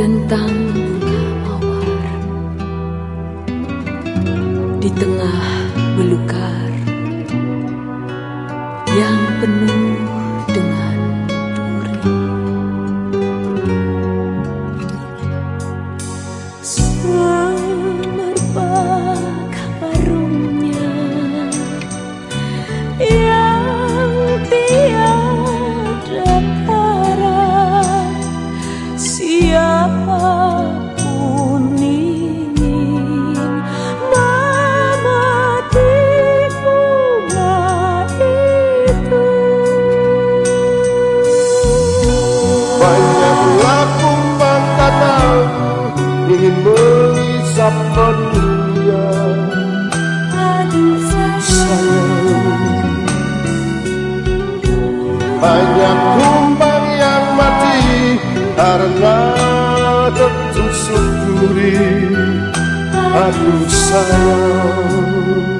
tentang bunga mawar. Di tengah belukar yang penuh dunia aduh sayang Banyak kumbang yang mati karena tertusuk duri Aduh sayang